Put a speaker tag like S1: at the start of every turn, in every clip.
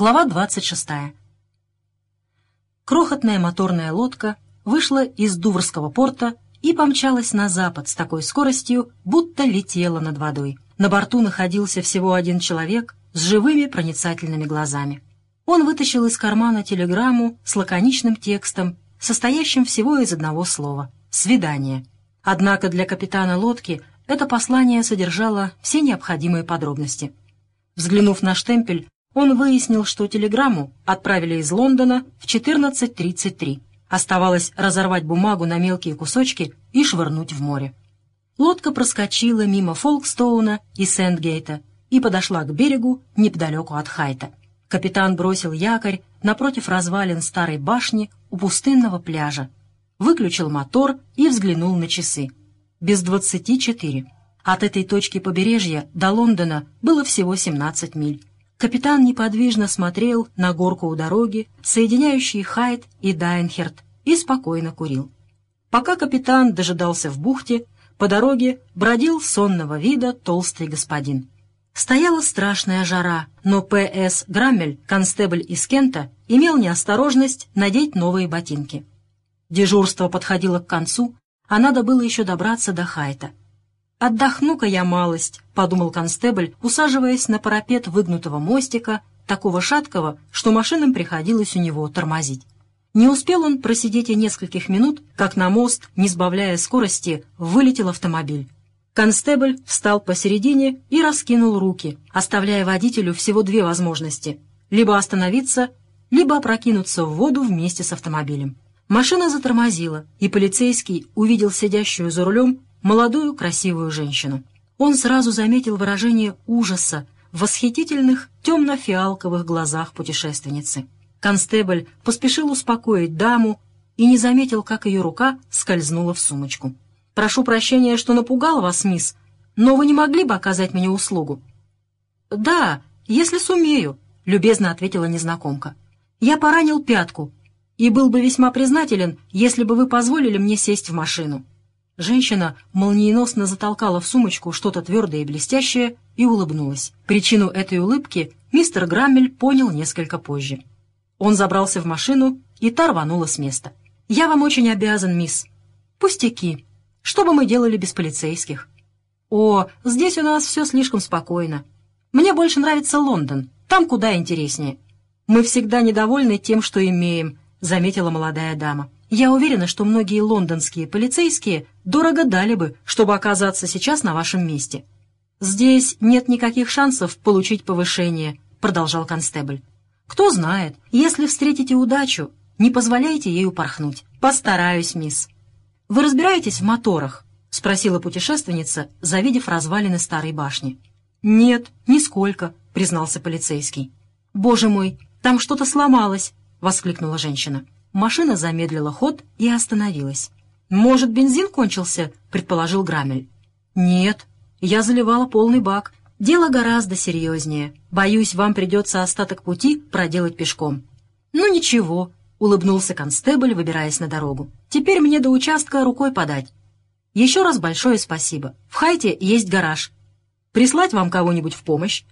S1: Глава 26. Крохотная моторная лодка вышла из Дуврского порта и помчалась на запад с такой скоростью, будто летела над водой. На борту находился всего один человек с живыми проницательными глазами. Он вытащил из кармана телеграмму с лаконичным текстом, состоящим всего из одного слова «свидание». Однако для капитана лодки это послание содержало все необходимые подробности. Взглянув на штемпель, он выяснил, что телеграмму отправили из Лондона в 14.33. Оставалось разорвать бумагу на мелкие кусочки и швырнуть в море. Лодка проскочила мимо Фолкстоуна и Сентгейта и подошла к берегу неподалеку от Хайта. Капитан бросил якорь напротив развалин старой башни у пустынного пляжа, выключил мотор и взглянул на часы. Без двадцати четыре. От этой точки побережья до Лондона было всего 17 миль. Капитан неподвижно смотрел на горку у дороги, соединяющей Хайт и Дайнхерт, и спокойно курил. Пока капитан дожидался в бухте, по дороге бродил сонного вида толстый господин. Стояла страшная жара, но П.С. Граммель, констебль из Кента, имел неосторожность надеть новые ботинки. Дежурство подходило к концу, а надо было еще добраться до Хайта. «Отдохну-ка я малость», — подумал констебль, усаживаясь на парапет выгнутого мостика, такого шаткого, что машинам приходилось у него тормозить. Не успел он просидеть и нескольких минут, как на мост, не сбавляя скорости, вылетел автомобиль. Констебль встал посередине и раскинул руки, оставляя водителю всего две возможности — либо остановиться, либо опрокинуться в воду вместе с автомобилем. Машина затормозила, и полицейский увидел сидящую за рулем молодую красивую женщину. Он сразу заметил выражение ужаса в восхитительных темно-фиалковых глазах путешественницы. Констебль поспешил успокоить даму и не заметил, как ее рука скользнула в сумочку. «Прошу прощения, что напугал вас, мисс, но вы не могли бы оказать мне услугу?» «Да, если сумею», — любезно ответила незнакомка. «Я поранил пятку и был бы весьма признателен, если бы вы позволили мне сесть в машину». Женщина молниеносно затолкала в сумочку что-то твердое и блестящее и улыбнулась. Причину этой улыбки мистер Граммель понял несколько позже. Он забрался в машину, и та рванула с места. «Я вам очень обязан, мисс». «Пустяки. Что бы мы делали без полицейских?» «О, здесь у нас все слишком спокойно. Мне больше нравится Лондон. Там куда интереснее. Мы всегда недовольны тем, что имеем», — заметила молодая дама. Я уверена, что многие лондонские полицейские дорого дали бы, чтобы оказаться сейчас на вашем месте. Здесь нет никаких шансов получить повышение, продолжал констебль. Кто знает, если встретите удачу, не позволяйте ей упорхнуть. Постараюсь, мисс. Вы разбираетесь в моторах? спросила путешественница, завидев развалины старой башни. Нет, нисколько, признался полицейский. Боже мой, там что-то сломалось, воскликнула женщина. Машина замедлила ход и остановилась. «Может, бензин кончился?» — предположил Грамель. «Нет, я заливала полный бак. Дело гораздо серьезнее. Боюсь, вам придется остаток пути проделать пешком». «Ну ничего», — улыбнулся констебль, выбираясь на дорогу. «Теперь мне до участка рукой подать. Еще раз большое спасибо. В Хайте есть гараж. Прислать вам кого-нибудь в помощь?»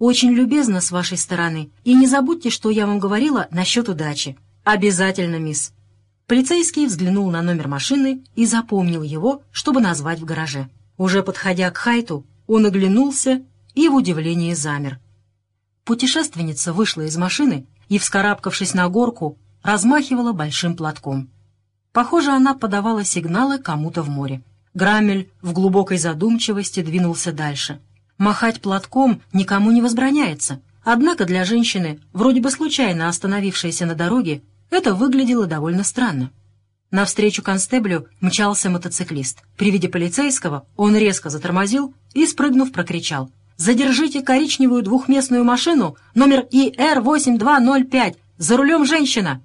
S1: «Очень любезно с вашей стороны. И не забудьте, что я вам говорила насчет удачи». «Обязательно, мисс». Полицейский взглянул на номер машины и запомнил его, чтобы назвать в гараже. Уже подходя к Хайту, он оглянулся и в удивлении замер. Путешественница вышла из машины и, вскарабкавшись на горку, размахивала большим платком. Похоже, она подавала сигналы кому-то в море. Грамель в глубокой задумчивости двинулся дальше. Махать платком никому не возбраняется, однако для женщины, вроде бы случайно остановившейся на дороге, это выглядело довольно странно. Навстречу констеблю мчался мотоциклист. При виде полицейского он резко затормозил и, спрыгнув, прокричал. «Задержите коричневую двухместную машину номер ИР-8205! За рулем женщина!»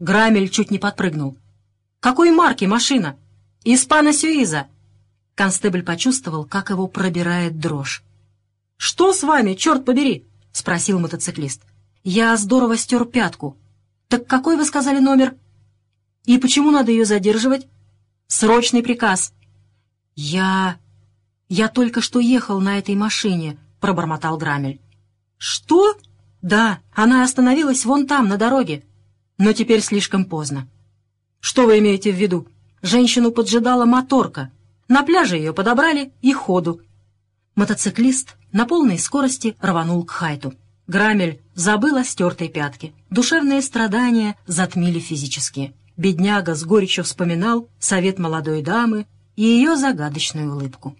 S1: Грамель чуть не подпрыгнул. «Какой марки машина?» «Испана Сюиза!» Констебль почувствовал, как его пробирает дрожь. «Что с вами, черт побери?» — спросил мотоциклист. «Я здорово стер пятку», «Так какой вы сказали номер?» «И почему надо ее задерживать?» «Срочный приказ». «Я... я только что ехал на этой машине», — пробормотал Грамель. «Что?» Да, она остановилась вон там, на дороге. Но теперь слишком поздно. Что вы имеете в виду? Женщину поджидала моторка. На пляже ее подобрали и ходу. Мотоциклист на полной скорости рванул к Хайту. Грамель забыл о стертой пятке. Душевные страдания затмили физические. Бедняга с горечью вспоминал совет молодой дамы и ее загадочную улыбку.